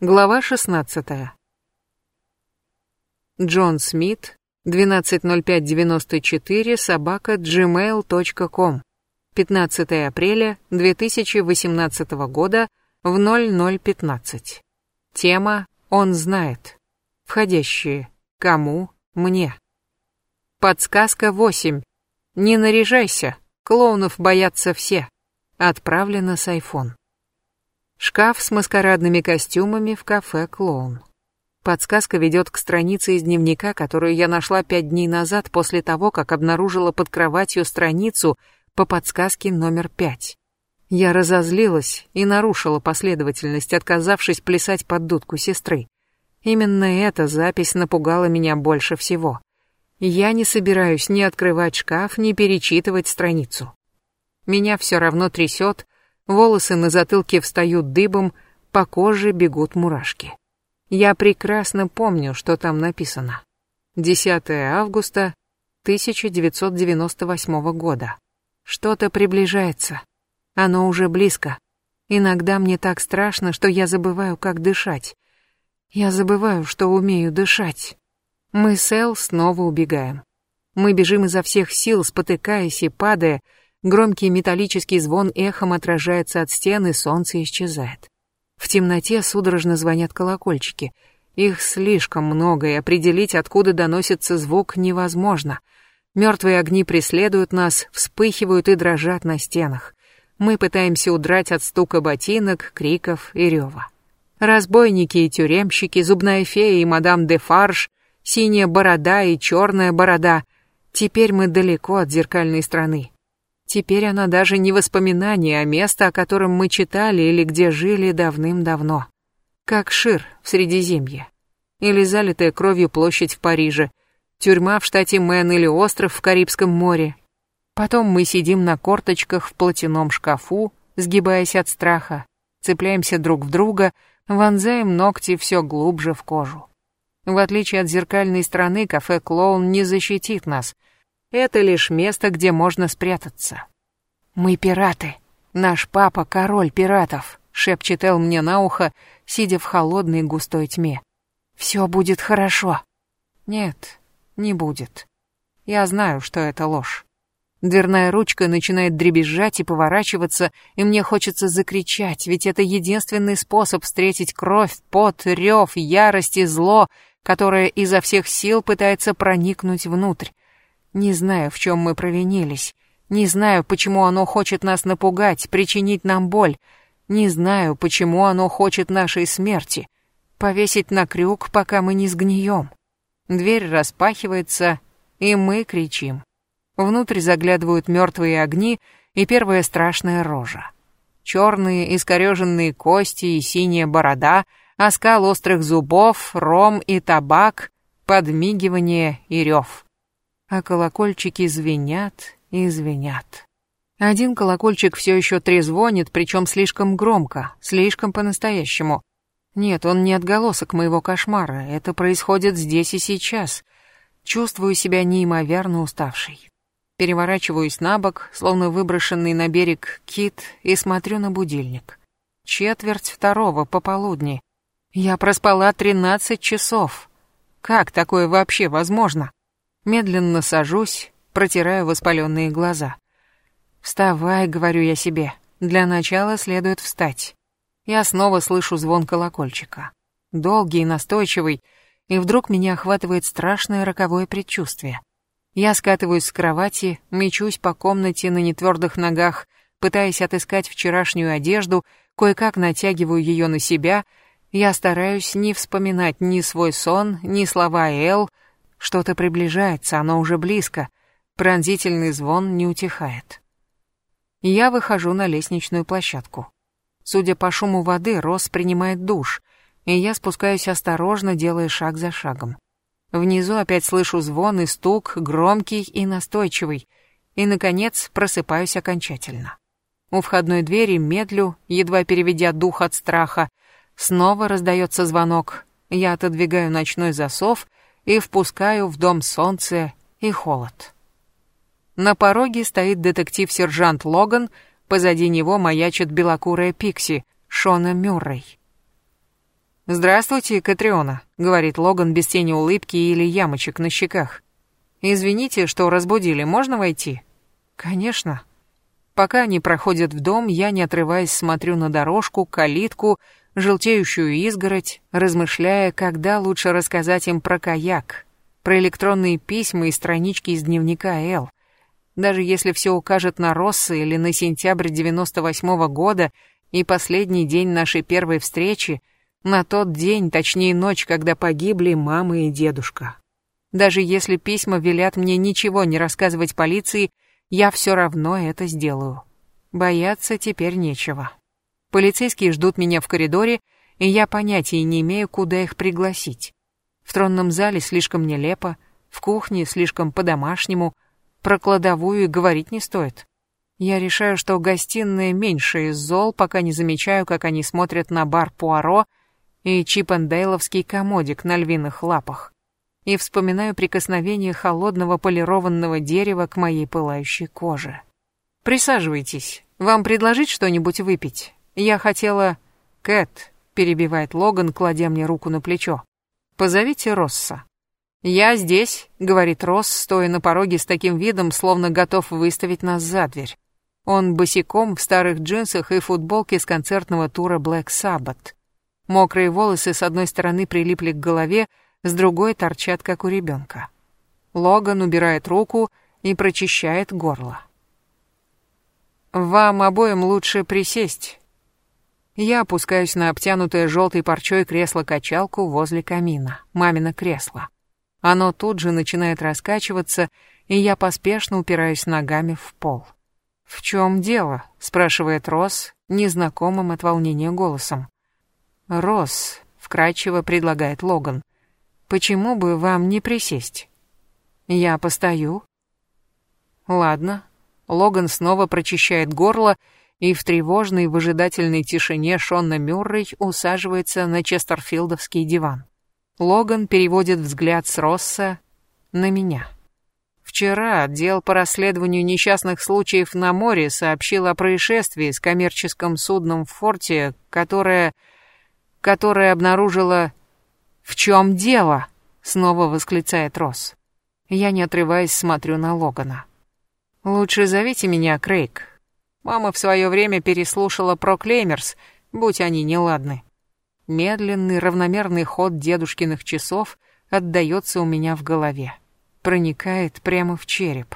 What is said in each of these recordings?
Глава 16. Джон Смит, 120594, собака gmail.com. 15 апреля 2018 года в 0015. Тема «Он знает». Входящие. Кому? Мне. Подсказка 8. Не наряжайся. Клоунов боятся все. Отправлено с iPhone. Шкаф с маскарадными костюмами в кафе «Клоун». Подсказка ведет к странице из дневника, которую я нашла пять дней назад после того, как обнаружила под кроватью страницу по подсказке номер пять. Я разозлилась и нарушила последовательность, отказавшись плясать под дудку сестры. Именно эта запись напугала меня больше всего. Я не собираюсь ни открывать шкаф, ни перечитывать страницу. Меня все равно трясет, волосы на затылке встают дыбом, по коже бегут мурашки. Я прекрасно помню, что там написано. 10 августа 1998 года. Что-то приближается. Оно уже близко. Иногда мне так страшно, что я забываю, как дышать. Я забываю, что умею дышать. Мы с Эл снова убегаем. Мы бежим изо всех сил, спотыкаясь и падая, Громкий металлический звон эхом отражается от стены, солнце исчезает. В темноте судорожно звонят колокольчики. Их слишком много, и определить, откуда доносится звук, невозможно. Мертвые огни преследуют нас, вспыхивают и дрожат на стенах. Мы пытаемся удрать от стука ботинок, криков и рева. Разбойники и тюремщики, зубная фея и мадам де Фарш, синяя борода и черная борода. Теперь мы далеко от зеркальной страны. Теперь она даже не воспоминание, а место, о котором мы читали или где жили давным-давно. Как Шир в Средиземье. Или залитая кровью площадь в Париже. Тюрьма в штате Мэн или остров в Карибском море. Потом мы сидим на корточках в платяном шкафу, сгибаясь от страха, цепляемся друг в друга, вонзаем ногти все глубже в кожу. В отличие от зеркальной стороны, кафе «Клоун» не защитит нас — это лишь место, где можно спрятаться. Мы пираты. Наш папа король пиратов, шепчет Эл мне на ухо, сидя в холодной густой тьме. Все будет хорошо. Нет, не будет. Я знаю, что это ложь. Дверная ручка начинает дребезжать и поворачиваться, и мне хочется закричать, ведь это единственный способ встретить кровь, пот, рев, ярость и зло, которое изо всех сил пытается проникнуть внутрь. Не знаю, в чем мы провинились. Не знаю, почему оно хочет нас напугать, причинить нам боль. Не знаю, почему оно хочет нашей смерти. Повесить на крюк, пока мы не сгнием. Дверь распахивается, и мы кричим. Внутрь заглядывают мертвые огни и первая страшная рожа. Черные искореженные кости и синяя борода, оскал острых зубов, ром и табак, подмигивание и рев а колокольчики звенят и звенят. Один колокольчик все еще трезвонит, причем слишком громко, слишком по-настоящему. Нет, он не отголосок моего кошмара, это происходит здесь и сейчас. Чувствую себя неимоверно уставшей. Переворачиваюсь на бок, словно выброшенный на берег кит, и смотрю на будильник. Четверть второго пополудни. Я проспала тринадцать часов. Как такое вообще возможно? Медленно сажусь, протираю воспаленные глаза. «Вставай», — говорю я себе. «Для начала следует встать». Я снова слышу звон колокольчика. Долгий настойчивый, и вдруг меня охватывает страшное роковое предчувствие. Я скатываюсь с кровати, мечусь по комнате на нетвердых ногах, пытаясь отыскать вчерашнюю одежду, кое-как натягиваю ее на себя. Я стараюсь не вспоминать ни свой сон, ни слова Эл, что-то приближается, оно уже близко. Пронзительный звон не утихает. Я выхожу на лестничную площадку. Судя по шуму воды, Рос принимает душ, и я спускаюсь осторожно, делая шаг за шагом. Внизу опять слышу звон и стук, громкий и настойчивый, и, наконец, просыпаюсь окончательно. У входной двери медлю, едва переведя дух от страха. Снова раздается звонок. Я отодвигаю ночной засов и впускаю в дом солнце и холод. На пороге стоит детектив-сержант Логан, позади него маячит белокурая Пикси, Шона Мюррей. «Здравствуйте, Катриона», — говорит Логан без тени улыбки или ямочек на щеках. «Извините, что разбудили, можно войти?» «Конечно». Пока они проходят в дом, я, не отрываясь, смотрю на дорожку, калитку, желтеющую изгородь, размышляя, когда лучше рассказать им про каяк, про электронные письма и странички из дневника Эл. Даже если все укажет на Росса или на сентябрь 98 -го года и последний день нашей первой встречи, на тот день, точнее ночь, когда погибли мама и дедушка. Даже если письма велят мне ничего не рассказывать полиции, я все равно это сделаю. Бояться теперь нечего. Полицейские ждут меня в коридоре, и я понятия не имею, куда их пригласить. В тронном зале слишком нелепо, в кухне слишком по-домашнему, про кладовую и говорить не стоит. Я решаю, что гостиная меньше из зол, пока не замечаю, как они смотрят на бар Пуаро и чипендейловский комодик на львиных лапах. И вспоминаю прикосновение холодного полированного дерева к моей пылающей коже. «Присаживайтесь. Вам предложить что-нибудь выпить?» «Я хотела...» «Кэт», — перебивает Логан, кладя мне руку на плечо. «Позовите Росса». «Я здесь», — говорит Росс, стоя на пороге с таким видом, словно готов выставить нас за дверь. Он босиком в старых джинсах и футболке с концертного тура Black Sabbath. Мокрые волосы с одной стороны прилипли к голове, с другой торчат, как у ребенка. Логан убирает руку и прочищает горло. «Вам обоим лучше присесть», я опускаюсь на обтянутое желтой парчой кресло-качалку возле камина, мамино кресло. Оно тут же начинает раскачиваться, и я поспешно упираюсь ногами в пол. «В чем дело?» — спрашивает Росс, незнакомым от волнения голосом. «Росс», — вкрадчиво предлагает Логан, — «почему бы вам не присесть?» «Я постою». «Ладно». Логан снова прочищает горло и в тревожной выжидательной тишине Шонна Мюррей усаживается на честерфилдовский диван. Логан переводит взгляд с Росса на меня. Вчера отдел по расследованию несчастных случаев на море сообщил о происшествии с коммерческим судном в форте, которое... которое обнаружило... «В чем дело?» — снова восклицает Росс. Я, не отрываясь, смотрю на Логана. «Лучше зовите меня Крейг», Мама в свое время переслушала про Клеймерс, будь они неладны. Медленный, равномерный ход дедушкиных часов отдается у меня в голове. Проникает прямо в череп.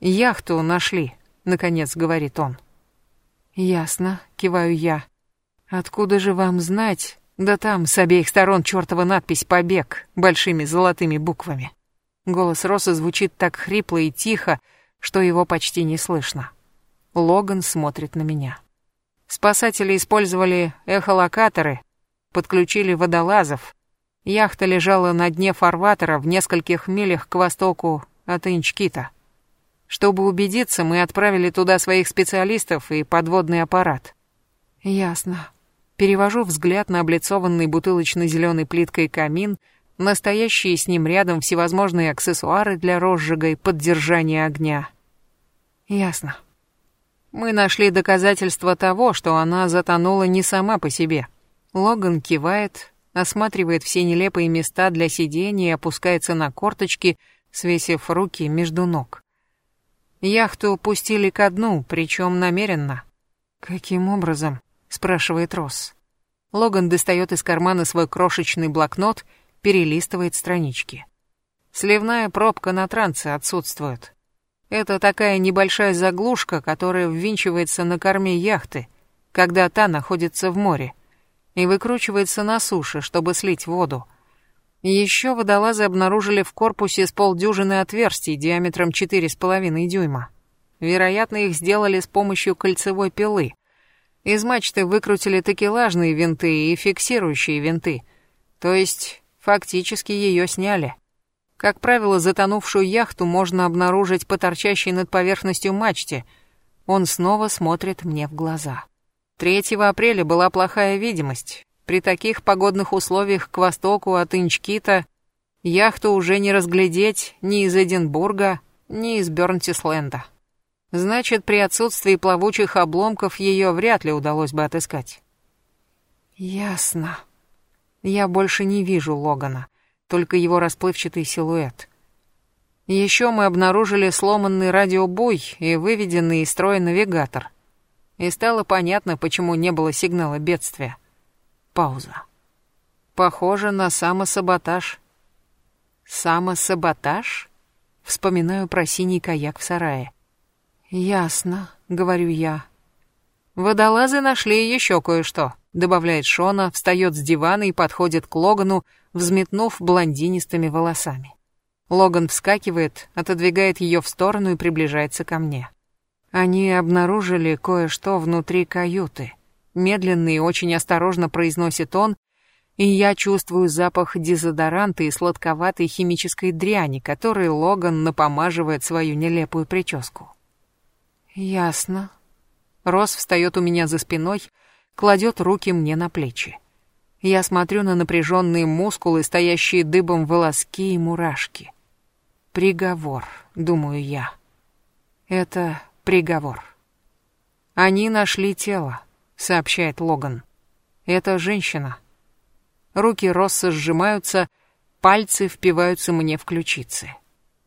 «Яхту нашли», — наконец говорит он. «Ясно», — киваю я. «Откуда же вам знать? Да там с обеих сторон чертова надпись «Побег» большими золотыми буквами». Голос Роса звучит так хрипло и тихо, что его почти не слышно. Логан смотрит на меня. Спасатели использовали эхолокаторы, подключили водолазов. Яхта лежала на дне фарватера в нескольких милях к востоку от Инчкита. Чтобы убедиться, мы отправили туда своих специалистов и подводный аппарат. Ясно. Перевожу взгляд на облицованный бутылочно-зеленой плиткой камин, настоящие с ним рядом всевозможные аксессуары для розжига и поддержания огня. Ясно. Мы нашли доказательства того, что она затонула не сама по себе. Логан кивает, осматривает все нелепые места для сидения и опускается на корточки, свесив руки между ног. Яхту пустили ко дну, причем намеренно. «Каким образом?» — спрашивает Росс. Логан достает из кармана свой крошечный блокнот, перелистывает странички. Сливная пробка на трансе отсутствует. Это такая небольшая заглушка, которая ввинчивается на корме яхты, когда та находится в море, и выкручивается на суше, чтобы слить воду. Еще водолазы обнаружили в корпусе с полдюжины отверстий диаметром 4,5 дюйма. Вероятно, их сделали с помощью кольцевой пилы. Из мачты выкрутили такелажные винты и фиксирующие винты. То есть, фактически ее сняли. Как правило, затонувшую яхту можно обнаружить по торчащей над поверхностью мачте. Он снова смотрит мне в глаза. 3 апреля была плохая видимость. При таких погодных условиях к востоку от Инчкита яхту уже не разглядеть ни из Эдинбурга, ни из Бёрнтисленда. Значит, при отсутствии плавучих обломков ее вряд ли удалось бы отыскать. Ясно. Я больше не вижу Логана, только его расплывчатый силуэт. Еще мы обнаружили сломанный радиобуй и выведенный из строя навигатор. И стало понятно, почему не было сигнала бедствия. Пауза. Похоже на самосаботаж. Самосаботаж? Вспоминаю про синий каяк в сарае. Ясно, говорю я. Водолазы нашли еще кое-что, добавляет Шона, встает с дивана и подходит к Логану, взметнув блондинистыми волосами. Логан вскакивает, отодвигает ее в сторону и приближается ко мне. Они обнаружили кое-что внутри каюты. Медленно и очень осторожно произносит он, и я чувствую запах дезодоранта и сладковатой химической дряни, которой Логан напомаживает свою нелепую прическу. Ясно. Рос встает у меня за спиной, кладет руки мне на плечи. Я смотрю на напряженные мускулы, стоящие дыбом волоски и мурашки. Приговор, думаю я. Это приговор. Они нашли тело, сообщает Логан. Это женщина. Руки Росса сжимаются, пальцы впиваются мне в ключицы.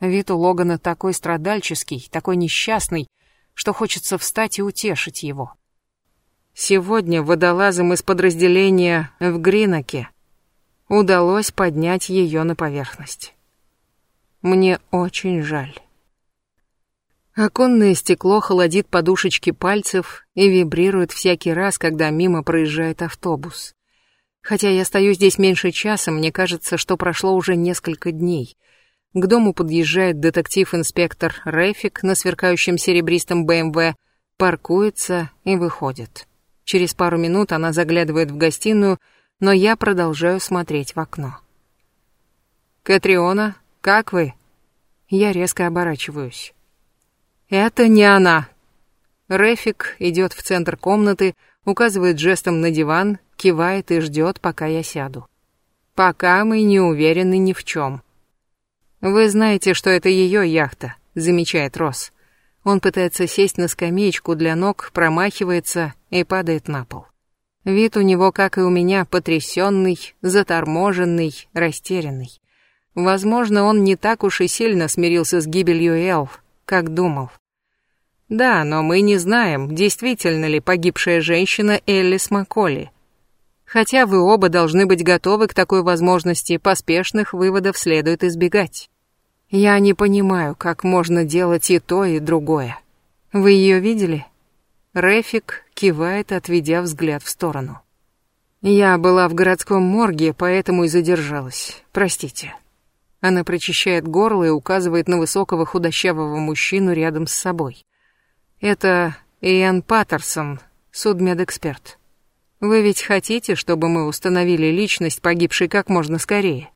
Вид у Логана такой страдальческий, такой несчастный, что хочется встать и утешить его. Сегодня водолазам из подразделения в Гринаке удалось поднять ее на поверхность. Мне очень жаль. Оконное стекло холодит подушечки пальцев и вибрирует всякий раз, когда мимо проезжает автобус. Хотя я стою здесь меньше часа, мне кажется, что прошло уже несколько дней. К дому подъезжает детектив-инспектор Рефик на сверкающем серебристом БМВ, паркуется и выходит. Через пару минут она заглядывает в гостиную, но я продолжаю смотреть в окно. «Катриона, как вы?» Я резко оборачиваюсь. «Это не она!» Рефик идет в центр комнаты, указывает жестом на диван, кивает и ждет, пока я сяду. Пока мы не уверены ни в чем. «Вы знаете, что это ее яхта», — замечает Росс. Он пытается сесть на скамеечку для ног, промахивается и падает на пол. Вид у него, как и у меня, потрясенный, заторможенный, растерянный. Возможно, он не так уж и сильно смирился с гибелью Эл, как думал. Да, но мы не знаем, действительно ли погибшая женщина Эллис Макколи. Хотя вы оба должны быть готовы к такой возможности, поспешных выводов следует избегать. Я не понимаю, как можно делать и то, и другое. Вы ее видели? Рефик кивает, отведя взгляд в сторону. Я была в городском морге, поэтому и задержалась. Простите. Она прочищает горло и указывает на высокого худощавого мужчину рядом с собой. Это Иэн Паттерсон, судмедэксперт. Вы ведь хотите, чтобы мы установили личность погибшей как можно скорее?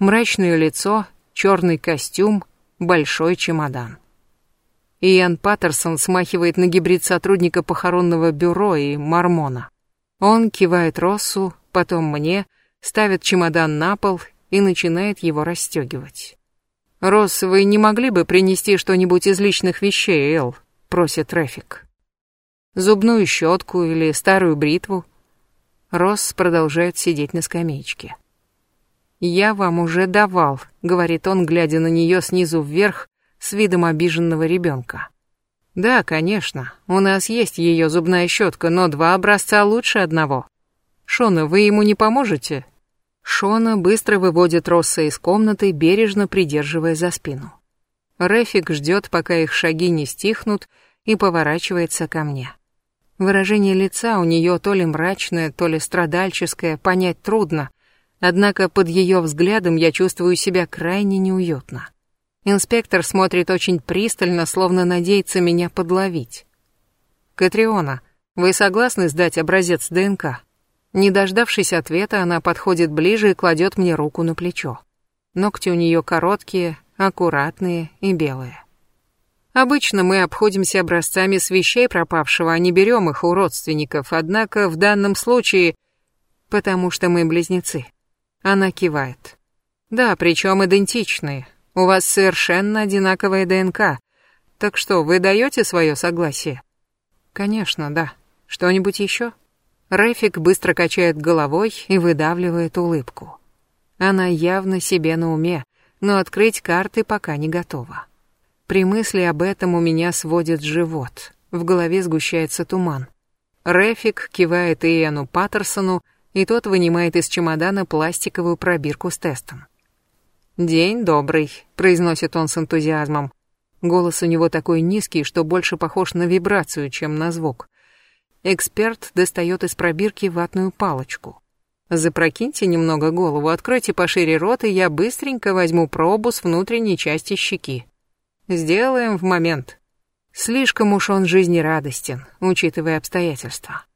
Мрачное лицо, черный костюм, большой чемодан. Иэн Паттерсон смахивает на гибрид сотрудника похоронного бюро и мормона. Он кивает Россу, потом мне, ставит чемодан на пол и начинает его расстегивать. «Росс, вы не могли бы принести что-нибудь из личных вещей, Эл?» — просит Трафик. «Зубную щетку или старую бритву?» Росс продолжает сидеть на скамеечке. «Я вам уже давал», — говорит он, глядя на нее снизу вверх с видом обиженного ребенка. «Да, конечно, у нас есть ее зубная щетка, но два образца лучше одного. Шона, вы ему не поможете?» Шона быстро выводит Росса из комнаты, бережно придерживая за спину. Рефик ждет, пока их шаги не стихнут, и поворачивается ко мне. Выражение лица у нее то ли мрачное, то ли страдальческое, понять трудно, однако под ее взглядом я чувствую себя крайне неуютно. Инспектор смотрит очень пристально, словно надеется меня подловить. «Катриона, вы согласны сдать образец ДНК?» Не дождавшись ответа, она подходит ближе и кладет мне руку на плечо. Ногти у нее короткие, аккуратные и белые. Обычно мы обходимся образцами с вещей пропавшего, а не берем их у родственников, однако в данном случае... Потому что мы близнецы. Она кивает. Да, причем идентичные. У вас совершенно одинаковая ДНК. Так что, вы даете свое согласие? Конечно, да. Что-нибудь еще? Рефик быстро качает головой и выдавливает улыбку. Она явно себе на уме, но открыть карты пока не готова. При мысли об этом у меня сводит живот, в голове сгущается туман. Рефик кивает Иэну Паттерсону, и тот вынимает из чемодана пластиковую пробирку с тестом. «День добрый», — произносит он с энтузиазмом. Голос у него такой низкий, что больше похож на вибрацию, чем на звук. Эксперт достает из пробирки ватную палочку. Запрокиньте немного голову, откройте пошире рот, и я быстренько возьму пробу с внутренней части щеки. Сделаем в момент. Слишком уж он жизнерадостен, учитывая обстоятельства.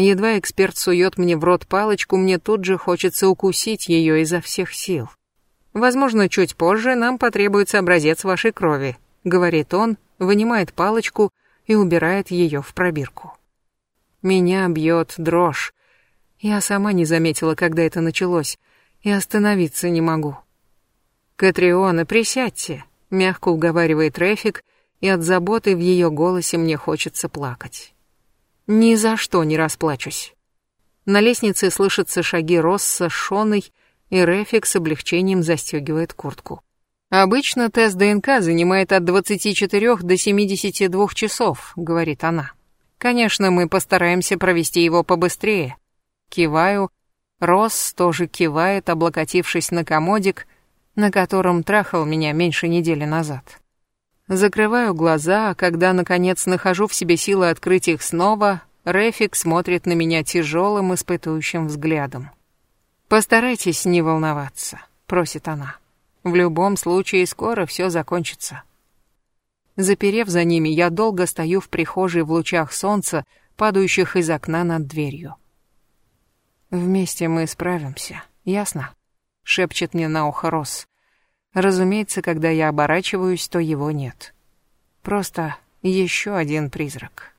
Едва эксперт сует мне в рот палочку, мне тут же хочется укусить ее изо всех сил. Возможно, чуть позже нам потребуется образец вашей крови, говорит он, вынимает палочку и убирает ее в пробирку. Меня бьет дрожь. Я сама не заметила, когда это началось, и остановиться не могу. «Катриона, присядьте», — мягко уговаривает Рэфик, и от заботы в ее голосе мне хочется плакать. Ни за что не расплачусь. На лестнице слышатся шаги Росса с Шоной, и Рэфик с облегчением застегивает куртку. «Обычно тест ДНК занимает от 24 до 72 часов», — говорит она. «Конечно, мы постараемся провести его побыстрее». Киваю. Росс тоже кивает, облокотившись на комодик, на котором трахал меня меньше недели назад. Закрываю глаза, а когда, наконец, нахожу в себе силы открыть их снова, Рефик смотрит на меня тяжелым, испытующим взглядом. «Постарайтесь не волноваться», — просит она. «В любом случае, скоро все закончится». Заперев за ними, я долго стою в прихожей в лучах солнца, падающих из окна над дверью. «Вместе мы справимся, ясно?» — шепчет мне на ухо Росс. Разумеется, когда я оборачиваюсь, то его нет. Просто еще один призрак.